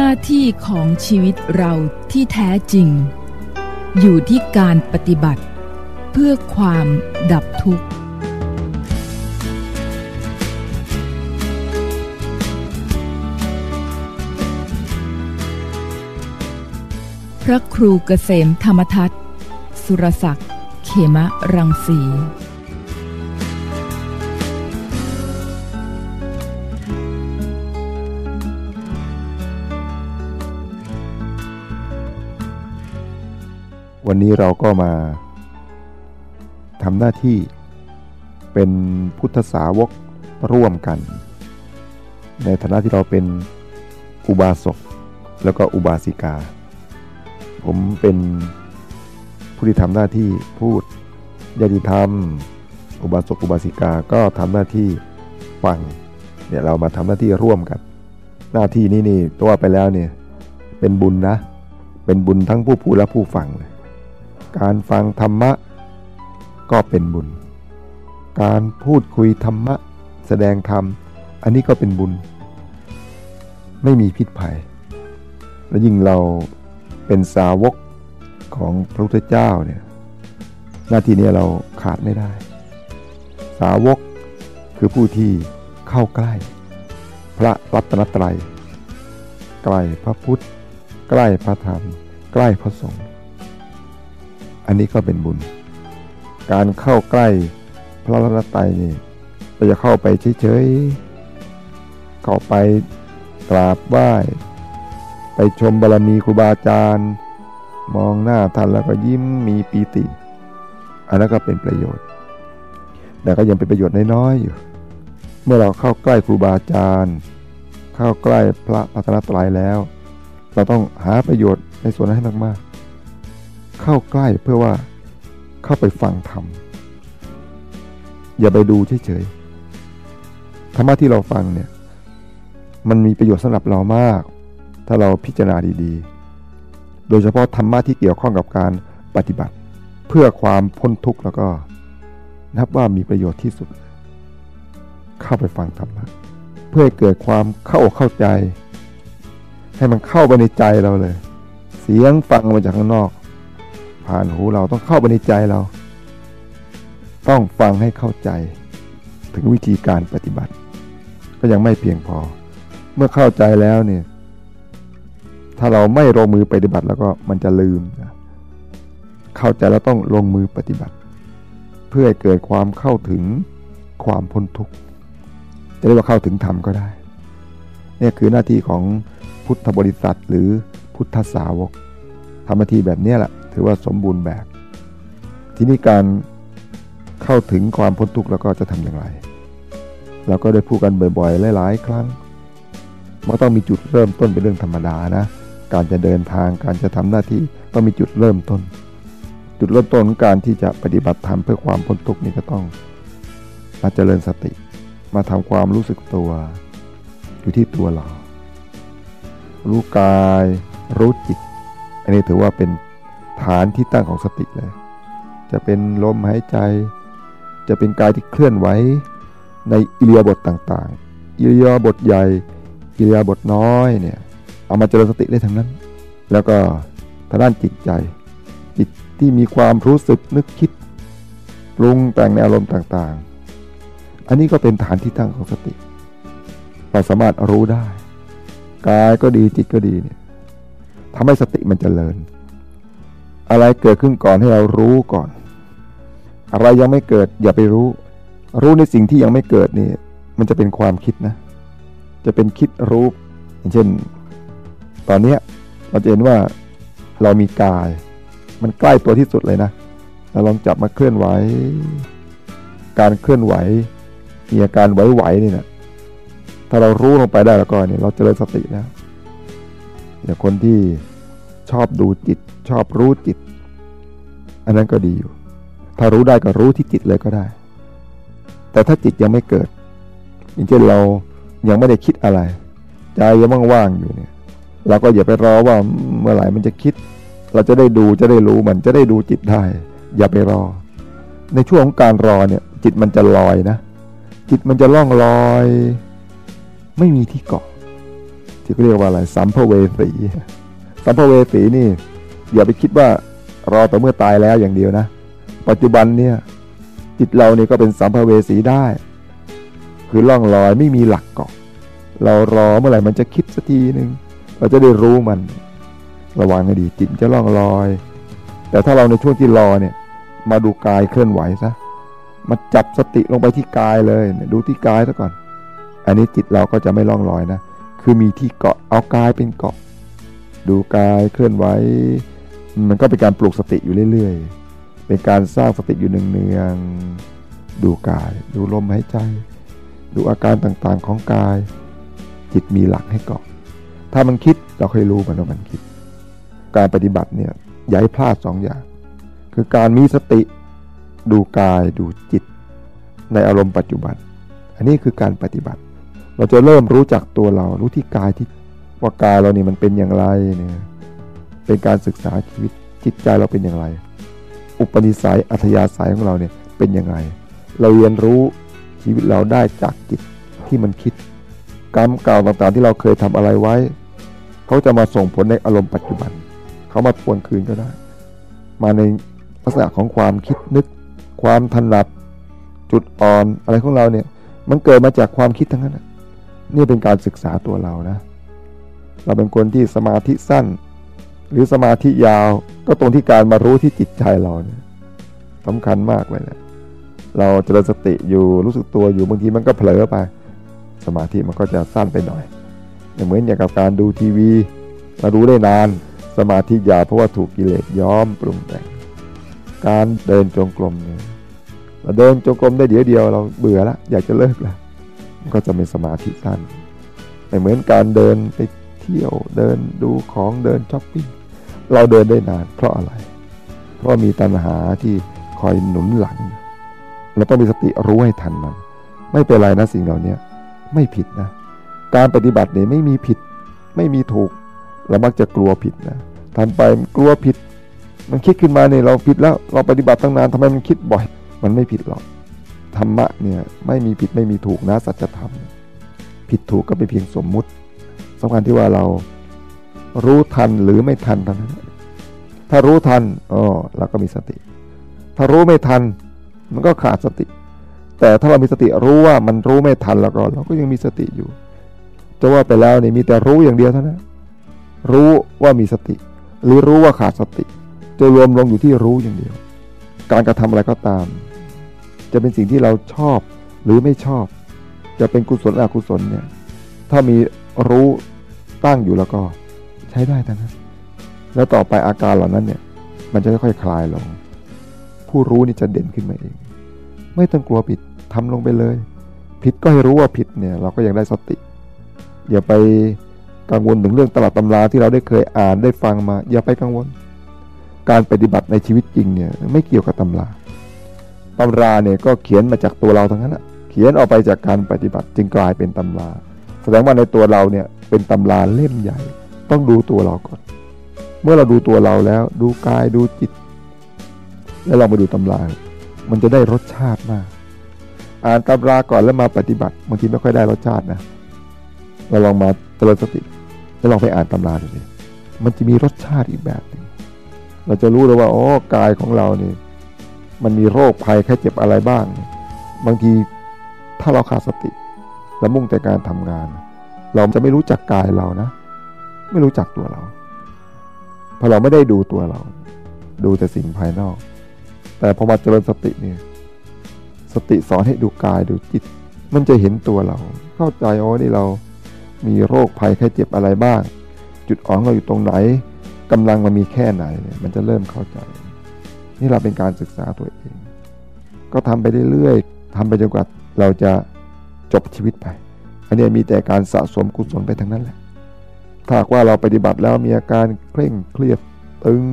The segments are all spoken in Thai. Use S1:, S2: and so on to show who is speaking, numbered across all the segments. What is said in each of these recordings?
S1: หน้าที่ของชีวิตเราที่แท้จริง อยู่ที่การปฏิบัติ เพื่อความดับทุกข์ พระครูเกษมธรรมทัตสุรศักดิ์ เขมะรังสี
S2: วันนี้เราก็มาทำหน้าที่เป็นพุทธสาวกร่วมกัน ในฐานะที่เราเป็นอุบาสกแล้วก็อุบาสิกา ผมเป็นผู้ที่ทำหน้าที่พูดญาติธรรม อุบาสกอุบาสิกาก็ทำหน้าที่ฟังเนี่ยเรามาทำหน้าที่ร่วมกัน หน้าที่นี้นี่ตัวไปแล้วเนี่ยเป็นบุญนะ เป็นบุญทั้งผู้พูดและผู้ฟังเลย การฟังธรรมะก็เป็นบุญ การพูดคุยธรรมะ แสดงธรรม อันนี้ก็เป็นบุญ ไม่มีพิษภัย และยิ่งเราเป็นสาวกของพระพุทธเจ้าเนี่ยหน้าที่นี้เราขาดไม่ได้ สาวกคือผู้ที่เข้าใกล้ พระรัตนตรัย ใกล้พระพุทธ ใกล้พระธรรม ใกล้พระสงฆ์ อันนี้ก็เป็นบุญ การเข้าใกล้พระรัตนตรัยนี่เราจะเข้าไปเฉยๆเข้าไปกราบไหว้ไปชมบารมีครูบาอาจารย์ มองหน้าท่านแล้วก็ยิ้มมีปีติ อันนั้นก็เป็นประโยชน์ แต่ก็ยังเป็นประโยชน์น้อยๆอยู่ เมื่อเราเข้าใกล้ครูบาอาจารย์ เข้าใกล้พระรัตนตรัยแล้ว เราต้องหาประโยชน์ในส่วนนั้นให้มากๆ เข้าใกล้เพื่อว่าเข้าไปฟังธรรม อย่าไปดูเฉยๆธรรมะที่เราฟังเนี่ย มันมีประโยชน์สำหรับเรามาก ถ้าเราพิจารณาดีๆ โดยเฉพาะธรรมะที่เกี่ยวข้องกับการปฏิบัติ เพื่อความพ้นทุกข์แล้วก็ นับว่ามีประโยชน์ที่สุด เข้าไปฟังธรรมะเพื่อให้เกิดความเข้าอกเข้าใจ ให้มันเข้าไปในใจเราเลย เสียงฟังมาจากข้างนอก ผ่านหูเราต้องเข้าไปในใจเรา ต้องฟังให้เข้าใจ ถึงวิธีการปฏิบัติ ก็ยังไม่เพียงพอ เมื่อเข้าใจแล้วเนี่ย ถ้าเราไม่ลงมือปฏิบัติแล้วก็มันจะลืม เข้าใจแล้วต้องลงมือปฏิบัติ เพื่อเกิดความเข้าถึงความพ้นทุกข์จะเรียกว่าเข้าถึงธรรมก็ได้เนี่ยคือหน้าที่ของพุทธบริษัทหรือพุทธสาวกทำหน้าที่แบบนี้แหละถือว่าสมบูรณ์แบบ ทีนี้การเข้าถึงความพ้นทุกข์แล้วก็จะทำอย่างไร เราก็ได้พูดกันบ่อยๆ หลาย ๆ ครั้งมันต้องมีจุดเริ่มต้นเป็นเรื่องธรรมดานะ การจะเดินทางการจะทำหน้าที่ต้องมีจุดเริ่มต้น จุดเริ่มต้นของการที่จะปฏิบัติธรรมเพื่อความพ้นทุกข์นี่ก็ต้องมาเจริญสติ มาทำความรู้สึกตัวอยู่ที่ตัวเรา รู้กาย รู้จิต อันนี้ถือว่าเป็น ฐานที่ตั้งของสติเลย จะเป็นลมหายใจ จะเป็นกายที่เคลื่อนไหวในอิเลียาบทต่างๆ อิเลียาบทใหญ่ อิเลียาบทน้อยเนี่ยเอามาเจริญสติได้ทั้งนั้น แล้วก็ทางด้านจิตใจ จิตที่มีความรู้สึกนึกคิดปรุงแต่งในอารมณ์ต่างๆ อันนี้ก็เป็นฐานที่ตั้งของสติเราสามารถรู้ได้ กายก็ดีจิตก็ดีเนี่ยทำให้สติมันจเจริญ อะไรเกิดขึ้นก่อนให้เรารู้ก่อน อะไรยังไม่เกิดอย่าไปรู้ รู้ในสิ่งที่ยังไม่เกิดนี่ มันจะเป็นความคิดนะ จะเป็นคิดรู้อย่างเช่น ตอนเนี้เราจะเห็นว่าเรามีกาย มันใกล้ตัวที่สุดเลยนะเราลองจับมาเคลื่อนไหว การเคลื่อนไหวมีอาการไหวๆนี่นะถ้าเรารู้ลงไปได้แล้วก็เนี่ยเราจเจริญสติแล้วอย่างคนที่ ชอบดูจิต ชอบรู้จิต อันนั้นก็ดีอยู่ ถ้ารู้ได้ก็รู้ที่จิตเลยก็ได้ แต่ถ้าจิตยังไม่เกิดอย่างเช่นเรายังไม่ได้คิดอะไร ใจยังว่างๆอยู่เนี่ยเราก็อย่าไปรอว่าเมื่อไหร่มันจะคิด เราจะได้ดูจะได้รู้มันจะได้ดูจิตได้ อย่าไปรอ ในช่วงของการรอเนี่ย จิตมันจะลอยนะ จิตมันจะล่องลอย ไม่มีที่เกาะที่เรียกว่าอะไรสัมภเวสี สัมภเวสีนี่ อย่าไปคิดว่ารอแต่เมื่อตายแล้วอย่างเดียวนะ ปัจจุบันเนี่ยจิตเราเนี่ยก็เป็นสัมภเวสีได้ คือล่องลอยไม่มีหลักเกาะเรารอเมื่อไหร่มันจะคิดสักทีหนึ่งเราจะได้รู้มัน ระวังให้ดีจิตจะล่องลอย แต่ถ้าเราในช่วงที่รอเนี่ย มาดูกายเคลื่อนไหวซะมาจับสติลงไปที่กายเลย ดูที่กายซะก่อน อันนี้จิตเราก็จะไม่ล่องลอยนะ คือมีที่เกาะเอากายเป็นเกาะ ดูกายเคลื่อนไหวมันก็เป็นการปลูกสติอยู่เรื่อยๆ เป็นการสร้างสติอยู่เนืองๆดูกาย ดูลมหายใจ ดูอาการต่างๆของกาย จิตมีหลักให้เกาะถ้ามันคิดเราค่อยรู้มันว่ามันคิด การปฏิบัติเนี่ยอย่าให้พลาดสองอย่าง คือการมีสติดูกายดูจิต ในอารมณ์ปัจจุบัน อันนี้คือการปฏิบัติ เราจะเริ่มรู้จักตัวเรารู้ที่กายที่ ว่ากายเรานี่มันเป็นอย่างไรเนี่ยเป็นการศึกษาชีวิตจิตใจเราเป็นอย่างไร อุปนิสัยอัธยาศัยของเราเนี่ยเป็นยังไงเราเรียนรู้ชีวิตเราได้จากจิตที่มันคิด กรรมเก่าต่างๆที่เราเคยทำอะไรไว้ เขาจะมาส่งผลในอารมณ์ปัจจุบัน เขามาทวนคืนก็ได้ มาในลักษณะของความคิดนึก ความถนัดจุดอ่อนอะไรของเราเนี่ยมันเกิดมาจากความคิดทั้งนั้นนี่เป็นการศึกษาตัวเรานะ เราเป็นคนที่สมาธิสั้น หรือสมาธิยาวก็ตรงที่การมารู้ที่จิตใจเราเนี่ยสำคัญมากเลยนะเราเจริญสติอยู่รู้สึกตัวอยู่บางทีมันก็เผลอไป สมาธิมันก็จะสั้นไปหน่อยเหมือนอย่างกับการดูทีวีมารู้ได้นาน สมาธิยาวเพราะว่าถูกกิเลสย้อมปรุงแต่งการเดินจงกรมเนี่ยเราเดินจงกรมได้เดี๋ยวเดียวเราเบื่อล้วอยากจะเลิกล้วมันก็จะมีสมาธิสั้นไม่เหมือนการเดินไป ที่ยวเดินดูของเดินช้อปปิ้งเราเดินได้นานเพราะอะไร เพราะมีตัณหาที่คอยหนุนหลัง เราต้องมีสติรู้ให้ทันมัน ไม่เป็นไรนะสิ่งเหล่านี้ไม่ผิดนะ การปฏิบัติเนี่ยไม่มีผิด ไม่มีถูก เรามักจะกลัวผิดนะทำไปกลัวผิด มันคิดขึ้นมาเนี่ยเราผิดแล้วเราปฏิบัติตั้งนานทำไมมันคิดบ่อย มันไม่ผิดหรอกธรรมะเนี่ยไม่มีผิดไม่มีถูกนะสัจธรรม ผิดถูกก็เป็นเพียงสมมุติ สำคัญที่ว่าเรารู้ทันหรือไม่ทันเท่านั้นถ้ารู้ทันอ๋อเราก็มีสติ ถ้ารู้ไม่ทัน มันก็ขาดสติ แต่ถ้าเรามีสติรู้ว่ามันรู้ไม่ทันแล้วก็เราก็ยังมีสติอยู่จะว่าไปแล้วนี่มีแต่รู้อย่างเดียวเท่านั้นรู้ว่ามีสติ หรือรู้ว่าขาดสติ จะรวมลงอยู่ที่รู้อย่างเดียว การกระทำอะไรก็ตาม จะเป็นสิ่งที่เราชอบหรือไม่ชอบ จะเป็นกุศลอกุศลเนี่ยถ้ามี รู้ตั้งอยู่แล้วก็ใช้ได้ทั้งนั้นแล้วต่อไปอาการเหล่านั้นเนี่ย มันจะค่อยๆคลายลง ผู้รู้นี่จะเด่นขึ้นมาเอง ไม่ต้องกลัวผิดทำลงไปเลย ผิดก็ให้รู้ว่าผิดเนี่ย เราก็ยังได้สติอย่าไปกังวลถึงเรื่องตลาดตำราที่เราได้เคยอ่านได้ฟังมา อย่าไปกังวล การปฏิบัติในชีวิตจริงเนี่ยไม่เกี่ยวกับตำราตำราเนี่ยก็เขียนมาจากตัวเราทั้งนั้นแหะเขียนออกไปจากการปฏิบัติจึงกลายเป็นตำรา แสดงว่าในตัวเราเนี่ยเป็นตำราเล่มใหญ่ ต้องดูตัวเราก่อน เมื่อเราดูตัวเราแล้ว ดูกายดูจิต แล้วเรามาดูตำรา มันจะได้รสชาติมาก อ่านตำราก่อนแล้วมาปฏิบัติบางทีไม่ค่อยได้รสชาตินะเราลองมาเจริญสติแล้วลองไปอ่านตำราดูสิมันจะมีรสชาติอีกแบบหนึ่งเราจะรู้เลยว่าอ๋อกายของเราเนี่ยมันมีโรคภัยแค่เจ็บอะไรบ้าง บางทีถ้าเราขาดสติ และมุ่งแต่การทำงาน เราจะไม่รู้จักกายเรานะ ไม่รู้จักตัวเราเพราะเราไม่ได้ดูตัวเรา ดูแต่สิ่งภายนอก แต่พอมาเจริญสติเนี่ยสติสอนให้ดูกายดูจิต มันจะเห็นตัวเรา เข้าใจอ๋อนี่เรามีโรคภัยแค่เจ็บอะไรบ้าง จุดอ่อนเราอยู่ตรงไหนกำลังมันมีแค่ไหนเนี่ยมันจะเริ่มเข้าใจ นี่เราเป็นการศึกษาตัวเอง ก็ทำไปเรื่อยๆทำไปจนกว่าเราจะ จบชีวิตไป อันนี้มีแต่การสะสมกุศลไปทั้งนั้นแหละ ถ้าว่าเราปฏิบัติแล้วมีอาการเคร่งเครียดตึง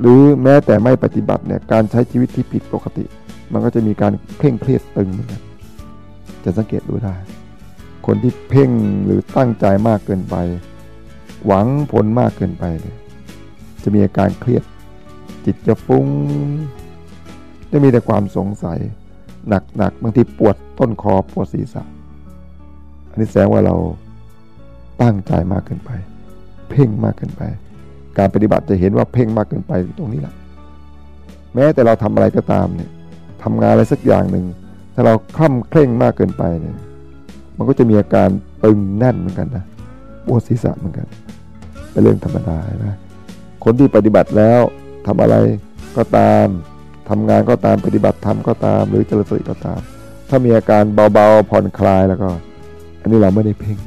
S2: หรือแม้แต่ไม่ปฏิบัติเนี่ยการใช้ชีวิตที่ผิดปกติ มันก็จะมีการเคร่งเครียดตึงเหมือนกันจะสังเกตดูได้ คนที่เพ่งหรือตั้งใจมากเกินไป หวังผลมากเกินไปเนี่ยจะมีอาการเครียดจิตจะฟุ้ง จะมีแต่ความสงสัย หนักๆบางทีปวดต้นคอปวดศีรษะ อันนี้แสดงว่าเราตั้งใจมากเกินไป เพ่งมากเกินไป การปฏิบัติจะเห็นว่าเพ่งมากเกินไปตรงนี้แหละแม้แต่เราทำอะไรก็ตามเนี่ยทำงานอะไรสักอย่างหนึ่งถ้าเราคล่ำเคร่งมากเกินไปเนี่ย มันก็จะมีอาการตึงแน่นเหมือนกันนะปวดศีรษะเหมือนกัน เป็นเรื่องธรรมดานะ คนที่ปฏิบัติแล้วทำอะไรก็ตาม ทำงานก็ตามปฏิบัติธรรมก็ตาม หรือเจริญสติก็ตาม ถ้ามีอาการเบาๆผ่อนคลายแล้วก็ อันนี้เราไม่ได้เพ่ง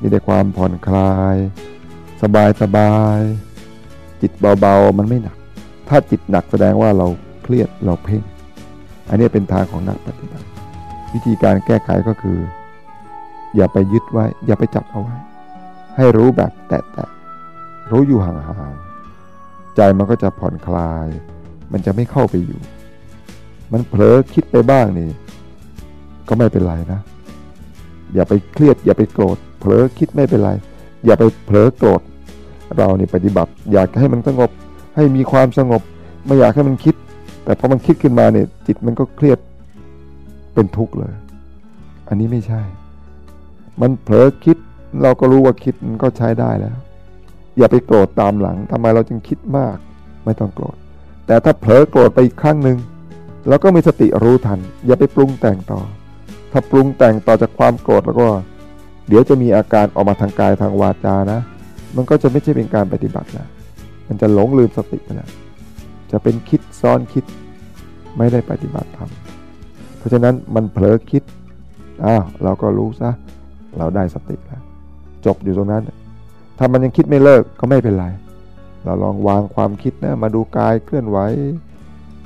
S2: มีแต่ความผ่อนคลาย สบายสบาย จิตเบาๆมันไม่หนัก ถ้าจิตหนักแสดงว่าเราเครียดเราเพ่ง อันนี้เป็นทางของนักปฏิบัติ วิธีการแก้ไขก็คือ อย่าไปยึดไว้ อย่าไปจับเอาไว้ ให้รู้แบบแตะๆรู้อยู่ห่างๆใจมันก็จะผ่อนคลาย มันจะไม่เข้าไปอยู่ มันเผลอคิดไปบ้างนี่ ก็ไม่เป็นไรนะ อย่าไปเครียด อย่าไปโกรธ เผลอคิดไม่เป็นไร อย่าไปเผลอโกรธ เราเนี่ปฏิบัติ อยากให้มันสงบ ให้มีความสงบ ไม่อยากให้มันคิด แต่พอมันคิดขึ้นมาเนี่ย จิตมันก็เครียด เป็นทุกข์เลย อันนี้ไม่ใช่ มันเผลอคิด เราก็รู้ว่าคิดมันก็ใช้ได้แล้ว อย่าไปโกรธตามหลังทำไมเราจึงคิดมาก ไม่ต้องโกรธ แต่ถ้าเผลอโกรธไปอีกครั้งหนึ่งเราก็มีสติรู้ทัน อย่าไปปรุงแต่งต่อ ถ้าปรุงแต่งต่อจากความโกรธแล้วก็ เดี๋ยวจะมีอาการออกมาทางกายทางวาจานะ มันก็จะไม่ใช่เป็นการปฏิบัติแล้วมันจะหลงลืมสติไปแล้วจะเป็นคิดซ้อนคิดไม่ได้ปฏิบัติธรรมเพราะฉะนั้นมันเผลอคิดอ้าวเราก็รู้ซะเราได้สติแล้วจบอยู่ตรงนั้น ถ้ามันยังคิดไม่เลิกก็ไม่เป็นไร เราลองวางความคิดนะมาดูกายเคลื่อนไหว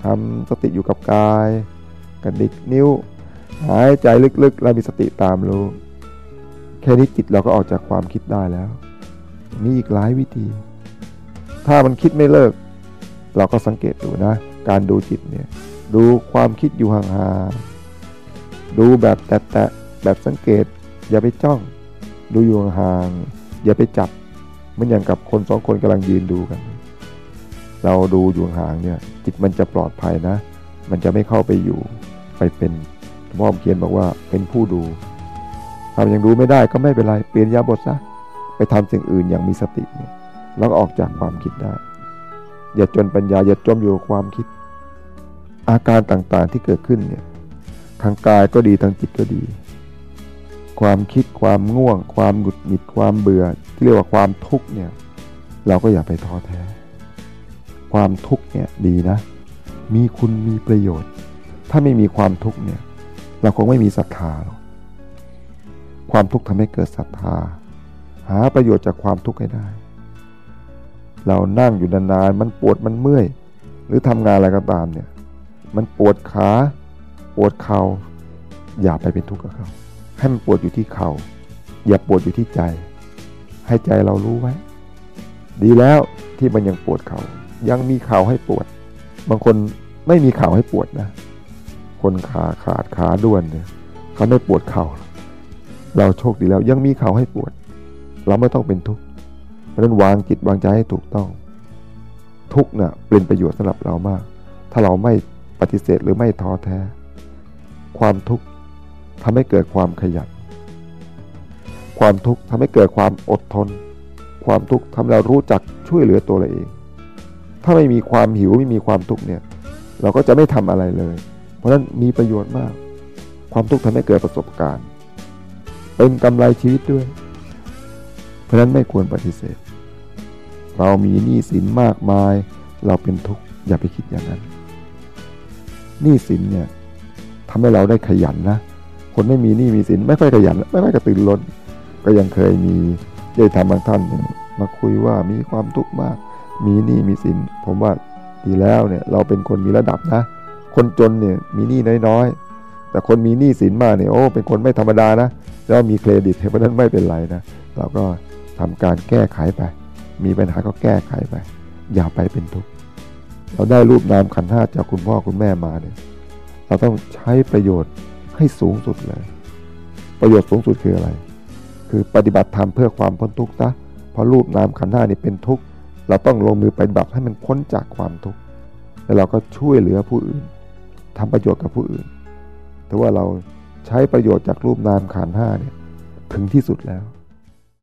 S2: ทำสติอยู่กับกายกระดิกนิ้ว หายใจลึกๆ แล้วมีสติตามรู้ แค่นี้จิตเราก็ออกจากความคิดได้แล้ว มีอีกหลายวิธี ถ้ามันคิดไม่เลิก เราก็สังเกตดูนะ การดูจิตเนี่ยดูความคิดอยู่ห่างๆดูแบบแตะๆแบบสังเกต อย่าไปจ้อง ดูอยู่ห่างๆอย่าไปจับ มันอย่างกับคนสองคนกำลังยืนดูกัน เราดูอยู่ห่างเนี่ยจิตมันจะปลอดภัยนะ มันจะไม่เข้าไปอยู่ไปเป็นพ่อเขียนบอกว่าเป็นผู้ดูทำยังดูไม่ได้ก็ไม่เป็นไรเปลี่ยนยาบทซะไปทำสิ่งอื่นอย่างมีสติเนี่ยแล้วก็ออกจากความคิดได้ อย่าจนปัญญาอย่าจมอยู่กับความคิด อาการต่างๆที่เกิดขึ้นเนี่ยทางกายก็ดีทางจิตก็ดี ความคิดความง่วง ความหงุดหงิดความเบื่อ ที่เรียกว่าความทุกข์เนี่ยเราก็อย่าไปท้อแท้ ความทุกข์เนี่ยดีนะ มีคุณมีประโยชน์ ถ้าไม่มีความทุกข์เนี่ยเราคงไม่มีศรัทธาหรอกความทุกข์ทำให้เกิดศรัทธา หาประโยชน์จากความทุกข์ให้ได้ เรานั่งอยู่นานๆมันปวดมันเมื่อย หรือทำงานอะไรก็ตามเนี่ยมันปวดขาปวดเขา่าอย่าไปเป็นทุกข์กับเขาให้มันปวดอยู่ที่เขา่าอย่าปวดอยู่ที่ใจ ให้ใจเรารู้ไว้ ดีแล้วที่มันยังปวดเขา่ายังมีเข่าให้ปวด บางคนไม่มีเข่าให้ปวดนะ คนขาขาดขาด้วนเนี่ยเขาไม่ปวดเขา่าเราโชคดีแล้วยังมีเข่าให้ปวด เราไม่ต้องเป็นทุกข์เพราะนั้นวางจิตวางใจให้ถูกต้อง ทุกเนี่ยเป็นประโยชน์สำหรับเรามาก ถ้าเราไม่ปฏิเสธหรือไม่ท้อแท้ ความทุกข์ทำให้เกิดความขยัน ความทุกข์ทำให้เกิดความอดทน ความทุกข์ทำให้เรารู้จักช่วยเหลือตัวเราเอง ถ้าไม่มีความหิวไม่มีความทุกข์เนี่ยเราก็จะไม่ทำอะไรเลย เพราะนั้นมีประโยชน์มาก ความทุกข์ทำให้เกิดประสบการณ์ เป็นกำไรชีวิตด้วย เพราะนั้นไม่ควรปฏิเสธ เรามีหนี้สินมากมาย เราเป็นทุกข์อย่าไปคิดอย่างนั้นหนี้สินเนี่ยทำให้เราได้ขยันนะ คนไม่มีหนี้มีสินไม่ค่อยขยัน ไม่ค่อยกระตือร้น ก็ยังเคยมีได้ทำบางท่านมาคุยว่ามีความทุกข์มาก มีหนี้มีสิน ผมว่าดีแล้วเนี่ยเราเป็นคนมีระดับนะ คนจนเนี่ยมีหนี้น้อยๆ แต่คนมีหนี้สินมากเนี่ยโอ้เป็นคนไม่ธรรมดานะ แล้วมีเครดิตเพราะนั้นไม่เป็นไรนะ เราก็ทำการแก้ไขไป มีปัญหาก็แก้ไขไป อย่าไปเป็นทุกข์ เราได้รูปนามขันห้าจากคุณพ่อคุณแม่มาเนี่ยเราต้องใช้ประโยชน์ให้สูงสุดเลย ประโยชน์สูงสุดคืออะไร คือปฏิบัติธรรมเพื่อความพ้นทุกข์นะเพราะรูปนามขันห้านี่เป็นทุกข์เราต้องลงมือปฏิบัติให้มันพ้นจากความทุกข์แล้วเราก็ช่วยเหลือผู้อื่นทำประโยชน์กับผู้อื่นแต่ว่าเราใช้ประโยชน์จากรูปนามขันห้าเนี่ยถึงที่สุดแล้ว